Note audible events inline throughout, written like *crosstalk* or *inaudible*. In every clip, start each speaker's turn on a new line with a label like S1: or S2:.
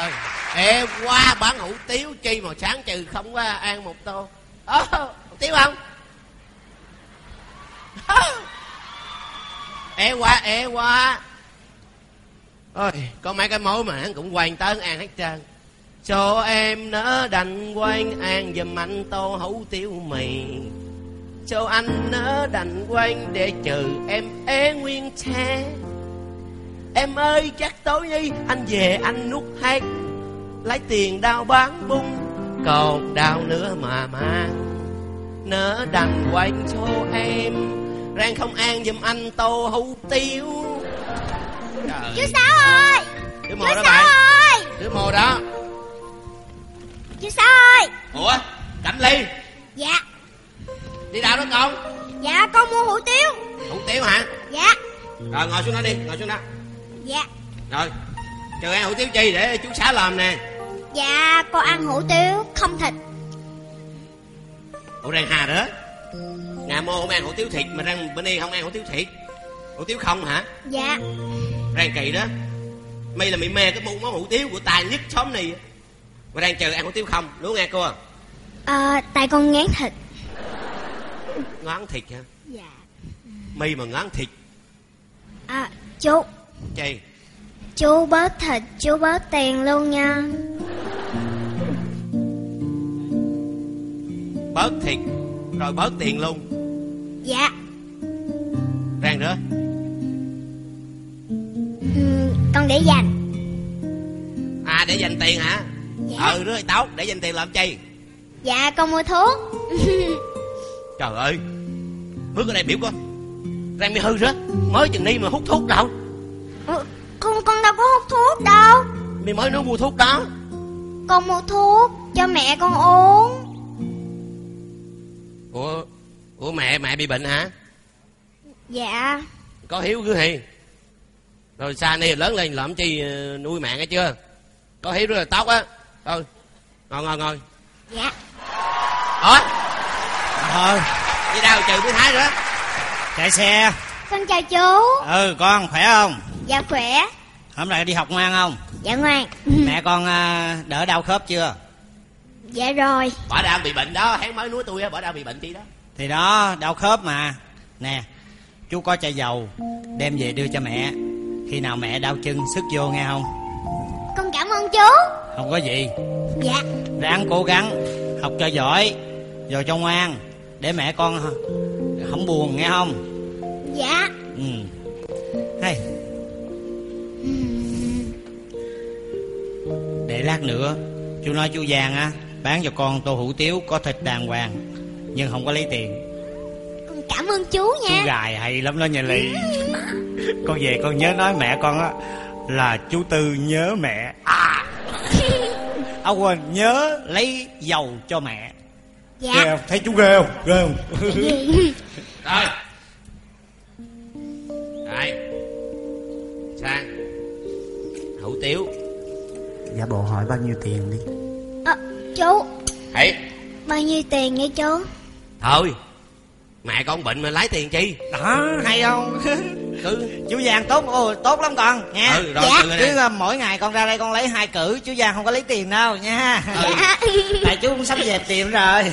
S1: Ừ. ê, qua bán hủ tiếu chi mà sáng trừ không có ăn một tô. Ơ hủ tiếu không? Ờ. Ê, qua ê, qua. Ôi, có mấy cái mối mà hắn cũng quan tới ăn hết trơn. Cho em nỡ đành quanh ăn giùm anh tô hủ tiếu mì. Cho anh nỡ đành quanh để trừ em ế nguyên xe em ơi chắc tối nay anh về anh nút hát lấy tiền đau bán bún còn đau nữa mà mang nỡ đành quanh cho em rang không ăn giùm anh tô hủ tiếu. Trời.
S2: Chú Sáu ơi!
S1: Đứa mồ
S2: Chú
S1: đó bạn.
S2: ơi!
S1: Đứa mồ đó.
S2: Chú Sáu ơi!
S1: Ủa cảnh ly?
S2: Dạ.
S1: Đi đâu đó con?
S2: Dạ con mua hủ tiếu.
S1: Hủ tiếu hả?
S2: Dạ.
S1: Rồi ngồi xuống đó đi ngồi xuống đó
S2: Dạ.
S1: Rồi chờ ăn hủ tiếu chi để chú xã làm nè.
S2: Dạ con ăn hủ tiếu không thịt.
S1: Ủa rang hà đó nhà mô không ăn hủ tiếu thịt mà rang bên đây không ăn hủ tiếu thịt. Hủ tiếu không hả?
S2: Dạ.
S1: Rang kỳ đó. Mày là mày mê cái món hủ tiếu của tài nhất xóm này. Mà đang chờ ăn hủ tiếu không đúng nghe cô
S2: Ờ tại con ngán thịt.
S1: Ngán thịt hả?
S2: Dạ.
S1: Mày mà ngán thịt.
S2: À chú
S1: chi
S2: Chú bớt thịt chú bớt tiền luôn nha.
S1: Bớt thịt rồi bớt tiền luôn.
S2: Dạ.
S1: Rang nữa.
S2: Ừ, Con để dành.
S1: À để dành tiền hả?
S2: Dạ.
S1: Ừ là tốt để dành tiền làm chi?
S2: Dạ con mua thuốc. *laughs*
S1: Trời ơi. Bước ở đây biểu coi rang bị hư rớt mới chừng đi mà hút thuốc đâu
S2: Con con đâu có hút thuốc đâu.
S1: Mày mới nói mua thuốc đó.
S2: Con mua thuốc cho mẹ con uống.
S1: Ủa ủa mẹ mẹ bị bệnh hả?
S2: Dạ.
S1: Có hiếu cứ hiền rồi xa này lớn lên làm chi ờ, nuôi mẹ nghe chưa? Có hiếu rất là tốt á. Ừ ngồi ngồi ngồi.
S2: Dạ.
S1: Ủa?
S3: Ờ,
S1: đi đâu trừ với thái nữa?
S3: Chạy xe.
S2: Con chào chú.
S3: Ừ, con khỏe không?
S2: Dạ khỏe
S3: Hôm nay đi học ngoan không?
S2: Dạ ngoan *laughs*
S3: Mẹ con à, đỡ đau khớp chưa?
S2: Dạ rồi
S1: bà đang bị bệnh đó hắn mới nuôi tôi á bà đang bị bệnh chi đó
S3: Thì đó, đau khớp mà. Nè, chú có chai dầu, đem về đưa cho mẹ. Khi nào mẹ đau chân sức vô nghe không?
S2: Con cảm ơn chú
S3: Không có gì.
S2: Dạ
S3: Ráng cố gắng, học cho giỏi, rồi cho ngoan. Để mẹ con không buồn nghe không?
S2: Dạ
S3: Ừ. Hay. Để lát nữa Chú nói chú Giang á Bán cho con tô hủ tiếu có thịt đàng hoàng Nhưng không có lấy tiền.
S2: Con cảm ơn chú
S3: Chú
S2: nha
S3: gài hay lắm đó nhà Lý Con về con nhớ nói mẹ con á Là chú Tư nhớ mẹ. À. À quên nhớ lấy dầu cho mẹ. Ghê
S2: Dạ
S3: không? Thấy chú ghê không? Ghê không? *laughs*
S1: rồi đây. Sang. Hủ tiếu
S4: Giả bộ hỏi bao nhiêu tiền đi.
S2: Ờ, Chú.
S1: Hãy
S2: Bao nhiêu tiền vậy chú?
S1: Thôi mẹ con bệnh mà lấy tiền chi?
S3: Đó hay không? *laughs*
S1: cứ.
S3: Chú Giang tốt ồ, tốt lắm con nha.
S1: Ừ rồi
S2: Dạ.
S3: chứ
S1: đây
S3: à, mỗi ngày con ra đây con lấy hai cử chú Giang không có lấy tiền đâu nha.
S2: Dạ. *laughs*
S3: Tại chú cũng sắp về tiệm rồi. *laughs*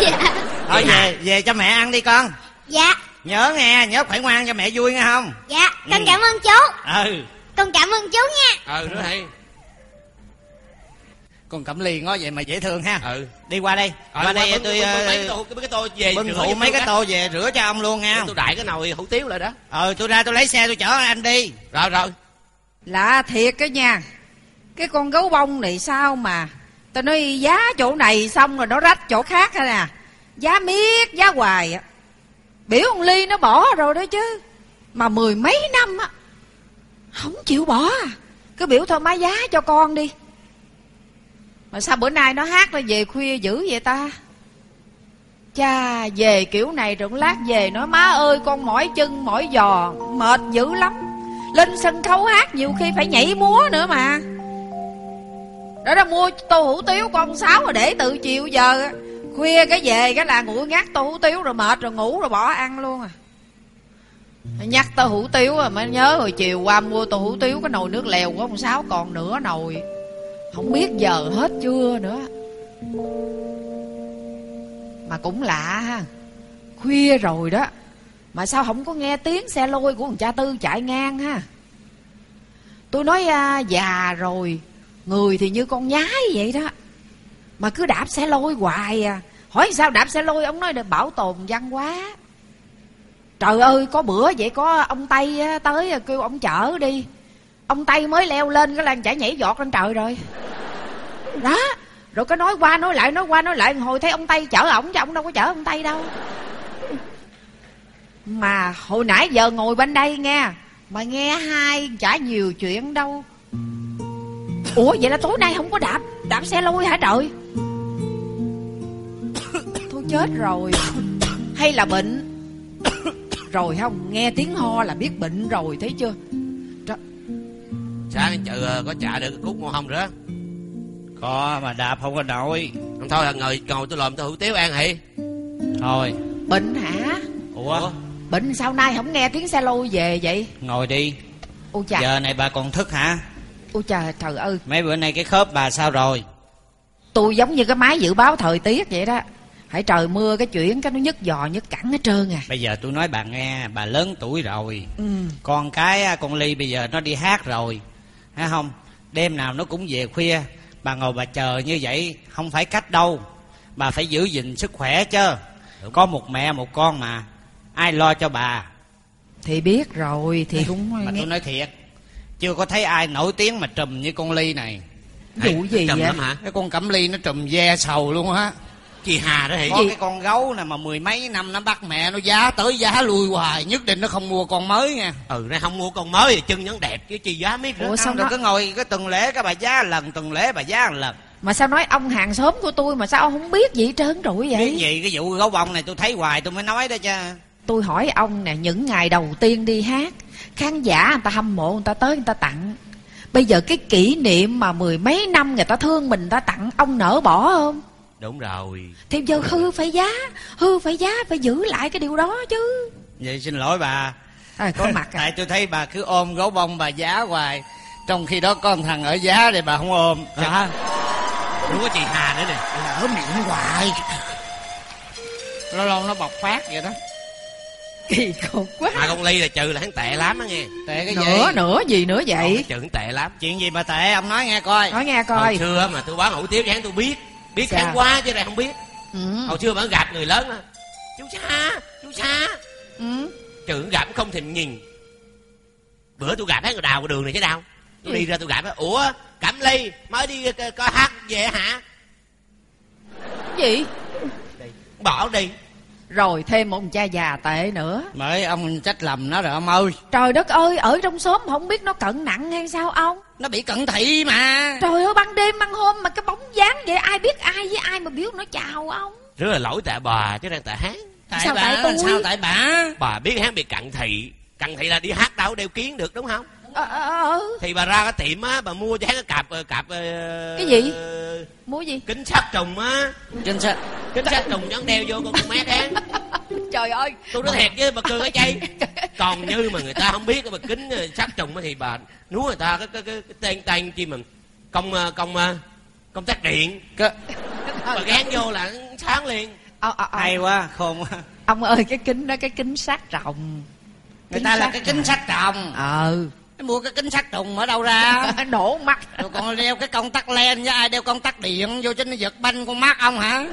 S2: Dạ.
S3: Thôi về về cho mẹ ăn đi con.
S2: Dạ.
S3: Nhớ nghe nhớ phải ngoan cho mẹ vui nghe không?
S2: Dạ Con
S3: Ừ.
S2: cảm ơn chú.
S3: Ừ.
S2: Con cảm ơn chú nha.
S1: Ừ nữa hay
S3: con cẩm ly ngó vậy mà dễ thương ha.
S1: Ừ.
S3: Đi qua đây.
S1: Ờ,
S3: qua đây
S1: bưng-
S3: tôi
S1: bưng- bưng
S3: ờ,
S1: mấy cái tô mấy cái tô về
S3: bưng phụ mấy
S1: tôi
S3: cái tô về rửa cho ông luôn nha.
S1: Tôi đại cái nồi hủ tiếu lại đó.
S3: Ờ tôi ra tôi lấy xe tôi chở anh đi.
S1: Rồi rồi.
S5: Lạ thiệt cái nha. Cái con gấu bông này sao mà Tao nói giá chỗ này xong rồi nó rách chỗ khác hay nè. Giá miết giá hoài á. Biểu ông Ly nó bỏ rồi đó chứ. Mà mười mấy năm á Không chịu bỏ à. Cứ biểu thôi má giá cho con đi mà sao bữa nay nó hát nó về khuya dữ vậy ta? Cha, về kiểu này rồi lát về nói, má ơi, con mỏi chân, mỏi giò, Mệt dữ lắm. Lên sân khấu hát nhiều khi phải nhảy múa nữa mà. Đó đó, mua tô hủ tiếu con sáu rồi để từ chiều giờ. Khuya cái về cái là nguội ngát tô hủ tiếu rồi mệt rồi ngủ rồi bỏ ăn luôn à. Nhắc tô hủ tiếu rồi mới nhớ hồi chiều qua mua tô hủ tiếu, cái nồi nước lèo của ông Sáu còn nửa nồi. Không biết giờ hết chưa nữa. Mà cũng lạ ha. Khuya rồi đó. Mà sao không có nghe tiếng xe lôi của thằng cha Tư chạy ngang ha? Tôi nói à, già rồi Người thì như con nhái vậy đó. Mà cứ đạp xe lôi hoài à. Hỏi sao đạp xe lôi Ông nói là bảo tồn văn hóa. Trời ơi có bữa vậy có ông Tây tới kêu ông chở đi. Ông Tây mới leo lên, cái lan chả nhảy giọt lên trời rồi. Đó, Rồi có nói qua, nói lại, nói qua, nói lại, Hồi thấy ông Tây chở ổng chứ ông đâu có chở ông Tây đâu. Mà hồi nãy giờ ngồi bên đây nghe, Mà nghe hai chả nhiều chuyện đâu. Ủa, vậy là tối nay không có đạp Đạp xe lôi hả trời? Thôi chết rồi. Hay là bệnh? Rồi không, Nghe tiếng ho là biết bệnh rồi, thấy chưa?
S1: Sáng chợ ờ, có trả được cái cút ngon không nữa.
S3: Có mà đạp không có nổi.
S1: Không thôi là ngồi ngồi tôi làm tôi hủ tiếu ăn hỉ
S3: Thôi.
S5: Bệnh hả?
S3: Ủa?
S5: Bệnh sao nay không nghe tiếng xe lôi về vậy?
S3: Ngồi đi.
S5: Ôi chà.
S3: Giờ này bà còn thức hả?
S5: Ôi trời trời ơi.
S3: Mấy bữa nay cái khớp bà sao rồi?
S5: Tôi giống như cái máy dự báo thời tiết vậy đó. Hãy trời mưa cái chuyển cái nó nhức giò nhức cẳng hết trơn à.
S3: Bây giờ tôi nói bà nghe Bà lớn tuổi rồi.
S5: Ừ.
S3: Con cái á, con Ly bây giờ nó đi hát rồi Thấy không? Đêm nào nó cũng về khuya. Bà ngồi bà chờ như vậy Không phải cách đâu. Bà phải giữ gìn sức khỏe chứ. Có một mẹ một con mà. Ai lo cho bà?
S5: Thì biết rồi Thì cũng *laughs*
S3: Mà
S5: nghe.
S3: tôi nói thiệt Chưa có thấy ai nổi tiếng mà trùm như con Ly này.
S5: Vụ gì vậy
S1: lắm hả?
S3: Cái con Cẩm Ly nó trùm ve sầu luôn á
S1: chị hà đó hỉ
S3: Có cái con gấu này mà mười mấy năm nó bắt mẹ nó giá tới giá lui hoài Nhất định nó không mua con mới nha.
S1: Ừ nó không mua con mới thì chân vẫn đẹp chứ chi giá nữa
S5: Ủa sao nó
S3: có ngồi cái tuần lễ cái bà giá lần Tuần lễ bà giá lần.
S5: Mà sao nói ông hàng xóm của tôi Mà sao ông không biết gì hết trơn rồi
S3: Biết
S5: vậy
S3: gì? Cái vụ gấu bông này tôi thấy hoài tôi mới nói đó chứ.
S5: Tôi hỏi ông nè Những ngày đầu tiên đi hát Khán giả người ta hâm mộ người ta tới người ta tặng. Bây giờ cái kỷ niệm mà mười mấy năm người ta thương mình người ta tặng Ông nỡ bỏ không
S1: đúng rồi.
S5: Thì giờ hư phải giá Hư phải giá phải giữ lại cái điều đó chứ.
S3: Vậy xin lỗi bà.
S5: À, Có mặt à.
S3: Tại tôi thấy bà cứ ôm gấu bông bà giá hoài. Trong khi đó có một thằng ở giá thì bà không ôm.
S1: Dạ. đúng có chị hà nữa nè.
S3: Ở miệng hoài. Lâu lâu nó bộc phát vậy đó.
S5: Kỳ cục quá.
S1: Mà con ly là trừ là hắn tệ lắm á nghe.
S3: Tệ cái gì?
S5: Nữa nữa gì nữa vậy?
S1: Ôi, hắn tệ lắm.
S3: Chuyện gì mà tệ? Ông nói nghe coi.
S5: Nói nghe
S1: hồi
S5: coi
S1: xưa mà tôi bán hủ tiếu cho hắn tôi biết biết
S5: Dạ.
S1: hắn quá chứ này không biết.
S5: Ừ.
S1: hồi xưa mà gặp người lớn chú xa chú xa
S5: Ừ.
S1: trưởng gặp không thèm nhìn. Bữa tôi gặp hắn ở đào cái đường này chứ đâu. Tôi đi ra tôi gặp á ủa cẩm ly mới đi co- coi hát về hả?
S5: Gì?
S1: Bỏ đi
S5: Rồi thêm một cha già tệ nữa.
S3: Bởi ông trách lầm nó rồi ông ơi.
S5: Trời đất ơi Ở trong xóm không biết nó cận nặng hay sao ông?
S3: Nó bị cận thị mà.
S5: Trời ơi ban đêm ban hôm Mà cái bóng dáng vậy Ai biết ai với ai mà biết nó chào ông?
S1: Rất là lỗi tại bà chứ đang tại hắn
S3: Tại
S5: Sao
S3: bà
S5: tại tôi?
S3: Sao tại bà?
S1: Bà biết hắn bị cận thị. Cận thị là đi hát đâu đeo kiến được đúng không
S5: ờ, ờ, ờ.
S1: thì bà ra cái tiệm á bà mua cho hắn cái cặp ờ, cặp ờ,
S5: Cái gì?
S1: ờ,
S5: Mua gì?
S1: kính sắt trùng á.
S3: Trên sao
S1: kính sắt trùng nhón đeo vô con con mét hắn *laughs*
S5: Trời ơi.
S1: Tôi nói thiệt chứ bà cười cái chay còn như mà người ta không biết cái bà kính sắt trùng á thì bà nuốt người ta cái cái cái, cái tên tên chi mà công công công tắc điện.
S3: Cái-
S1: bà gán vô là sáng liền.
S5: Ờ, ờ, ờ.
S3: Hay quá khôn quá.
S5: Ông ơi cái kính đó Cái kính sát rồng.
S3: Người ta là cái kính sắt trồng
S5: Ờ
S3: mua cái kính sắt trùng ở đâu ra? *laughs*
S5: Nổ mắt.
S3: Rồi còn đeo cái công tắc len với ai đeo công tắc điện vô cho nó giật banh con mắt ông hả?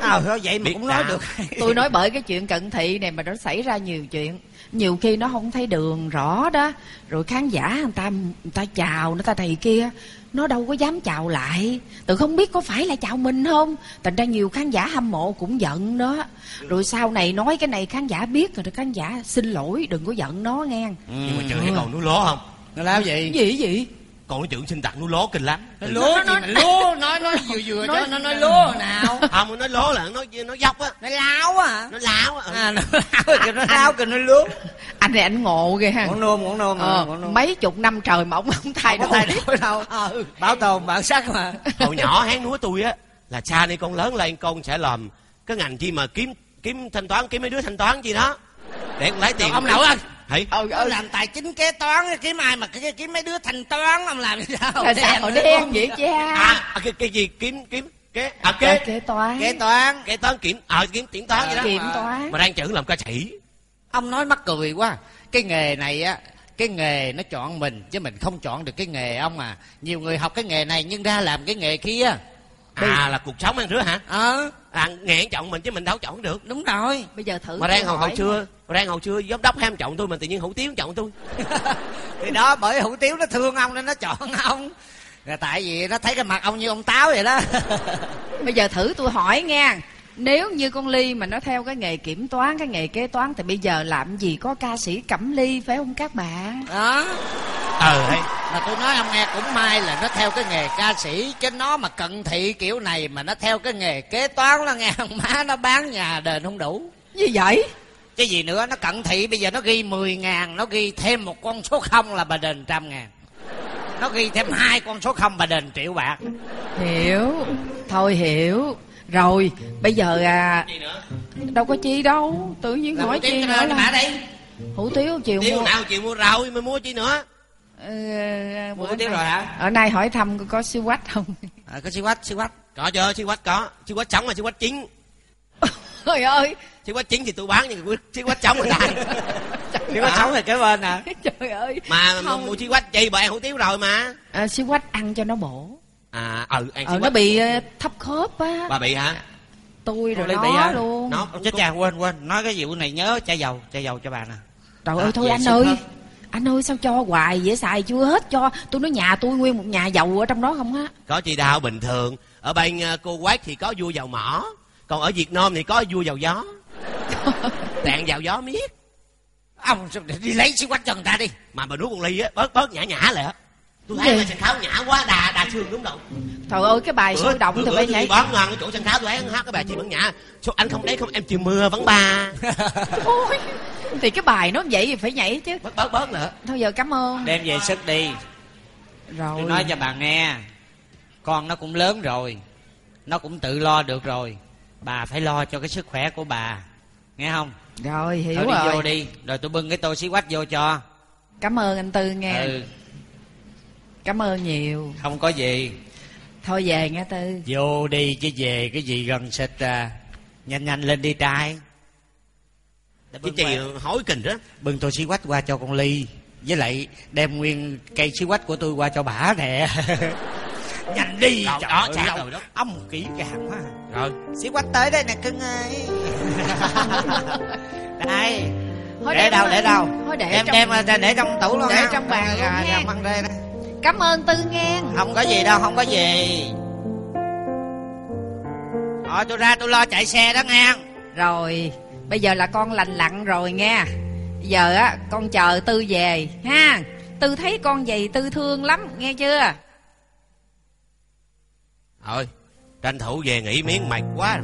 S3: Ờ à, vậy mà
S1: Biết
S3: cũng nói
S1: sao.
S3: được. *laughs*
S5: Tôi nói bởi cái chuyện cận thị này mà nó xảy ra nhiều chuyện. Nhiều khi nó không thấy đường rõ đó. Rồi khán giả người ta người ta chào người ta thầy kia Nó đâu có dám chào lại. Tự không biết có phải là chào mình không? Thành ra nhiều khán giả hâm mộ cũng giận đó. Rồi sau này nói cái này khán giả biết Rồi khán giả xin lỗi đừng có giận nó nghe.
S1: Nhưng mà trường hay còn núi lố không?
S3: Nó làm gì
S5: Gì gì?
S1: Còn cái chuyện sinh tặng núi lố kinh lắm.
S3: Nó lúa gì mà lúa *laughs* Nói nói vừa vừa cho nó nói lúa nào? *laughs*
S1: Không nó lố là nó nó dốc á.
S3: Nó láo à
S1: nó láo á. Ừ.
S3: À, nó láo. Kìa nó láo kìa nó lúa
S5: Anh này anh ngộ ghê ha.
S3: Muốn nôm muốn nôm
S5: ờ,
S3: nôm.
S5: Mấy chục năm trời mà ông không thay đổi
S3: thay đổi đâu.
S5: Ừ.
S3: Bảo tồn bản sắc mà.
S1: Hồi nhỏ hán núi tôi á là cha đi con lớn lên con sẽ làm cái ngành chi mà kiếm kiếm thanh toán kiếm mấy đứa thanh toán gì đó. Để con lấy tiền.
S3: Ông nội ơi.
S1: Thấy
S3: ừ, ừ. làm tài chính kế toán kiếm ai mà cái kiếm mấy đứa thành toán ông làm sao
S5: sao đen vậy cha?
S1: À cái, cái gì? Kiếm kiếm kế à
S5: kế
S1: kế
S5: kế toán.
S3: Kế toán.
S1: kế toán kiểm ờ kiểm kiểm toán vậy đó.
S5: kiểm toán.
S1: Mà đang chữ làm ca sĩ
S3: ông nói mắc cười quá. Cái nghề này á cái nghề nó chọn mình chứ mình không chọn được cái nghề ông à. Nhiều người học cái nghề này nhưng ra làm cái nghề kia.
S1: À là cuộc sống ăn rứa hả?
S3: Ờ.
S1: À nghề chọn mình chứ mình đâu chọn được.
S3: Đúng rồi.
S5: Bây giờ thử
S1: mà đang hồi hồi xưa mà. Đang hồi xưa giám đốc ham chọn tôi mà tự nhiên hủ tiếu chọn tôi. *laughs*
S3: Thì đó bởi hủ tiếu nó thương ông nên nó chọn ông. Là tại vì nó thấy cái mặt ông như ông táo vậy đó.
S5: Bây giờ thử tôi hỏi nghe nếu như con ly mà nó theo cái nghề kiểm toán cái nghề kế toán thì bây giờ làm gì có ca sĩ cẩm ly phải không các bạn
S3: đó.
S1: Ờ
S3: mà tôi nói ông nghe cũng may là nó theo cái nghề ca sĩ chứ nó mà cận thị kiểu này mà nó theo cái nghề kế toán nó nghe ông má nó bán nhà đền không đủ.
S5: Như vậy?
S3: Chứ gì nữa? Nó cận thị bây giờ nó ghi 10 ngàn nó ghi thêm một con số không là bà đền trăm ngàn. Nó ghi thêm hai con số không bà đền triệu bạc.
S5: Hiểu. Thôi hiểu rồi bây giờ à đâu có chi đâu tự nhiên hỏi chi nữa
S3: mà
S5: là
S3: đây
S5: hủ tiếu chiều
S1: tiếu
S5: mua.
S1: nào chịu mua rau mới mua chi nữa?
S5: Ờ,
S3: mua
S5: bữa
S3: tiếu rồi hả?
S5: Ở nay hỏi thăm có, siêu quách không? *laughs*
S3: À, có siêu quách siêu quách.
S1: Có chưa siêu quách có. Siêu quách trống là siêu quách chín *laughs*
S5: trời ơi.
S1: Siêu quách chín thì tôi bán nhưng siêu quách trống người *laughs* ta
S3: siêu quách sống thì kế bên à.
S5: Trời ơi.
S1: Mà mà mua siêu quách chi bà ăn hủ tiếu rồi mà.
S5: À, siêu quách ăn cho nó bổ
S1: à ừ ăn
S5: ờ
S1: siêu
S5: nó bị ờ, thấp khớp á.
S1: Bà bị hả?
S5: Tôi rồi
S3: bị
S5: nó
S3: hả?
S5: luôn.
S1: Nó
S3: Chết cha quên quên. Nói cái vụ này nhớ chai dầu chai dầu cho bà nè.
S5: Trời
S3: À,
S5: ơi thôi anh ơi. anh ơi sao cho hoài dễ xài chưa hết cho. Tôi nói nhà tôi nguyên một nhà dầu ở trong đó không á.
S1: Có chi đau bình thường. Ở bên cô quát thì có vua dầu mỏ. Còn ở việt nam thì có vua dầu gió. *laughs* Đạn dầu gió miết.
S3: Ông đi lấy siêu quách cho người ta đi.
S1: Mà bà nuốt con ly á bớt bớt nhã nhã lại á tôi thấy là sân khấu nhã quá đà đà xương đúng không?
S5: Trời ơi cái bài sôi động thì phải nhảy
S1: bón ngon cái chỗ sân khấu tôi thấy hát cái bài chi vẫn nhã. Số anh không đấy không em chiều mưa vẫn ba. *laughs*
S5: Ôi, thì cái bài nó vậy thì phải nhảy chứ.
S1: Bớt bớt bớt nữa.
S5: Thôi giờ cảm ơn.
S3: Đem về sức đi.
S5: Rồi.
S3: Tôi nói cho bà nghe con nó cũng lớn rồi nó cũng tự lo được rồi. Bà phải lo cho cái sức khỏe của bà nghe không?
S5: Rồi hiểu
S3: thôi đi
S5: rồi.
S3: vô đi rồi tôi bưng cái tô xí quách vô cho.
S5: Cảm ơn anh tư nghe.
S3: Ừ
S5: cảm ơn nhiều.
S3: Không có gì.
S5: Thôi về nghe tư.
S3: Vô đi chứ về cái gì gần xịt à. Nhanh nhanh lên đi trai.
S1: Cái chị hỏi kình đó.
S3: Bưng tô xí quách qua cho con ly. Với lại đem nguyên cây xí quách của tôi qua cho bả nè. *laughs* Nhanh đi.
S1: Rồi,
S3: trời
S1: đó, rồi đó.
S3: ông kỹ càng quá.
S1: Rồi.
S3: Xí quách tới đây nè cưng ơi. *laughs* Đây.
S5: Thôi
S3: để đâu để đâu?
S5: Thôi để
S3: đem
S5: trong-
S3: đem ra để trong tủ luôn
S5: để
S3: ha.
S5: trong bàn
S3: Rồi, băng đây. nè.
S5: Cảm ơn tư nghe
S3: không có gì đâu không có gì. Thôi tôi ra tôi lo chạy xe đó nghe
S5: rồi bây giờ là con lành lặn rồi nghe. Giờ á con chờ tư về. Ha tư thấy con vậy tư thương lắm nghe chưa?
S1: Thôi tranh thủ về nghỉ miếng mệt quá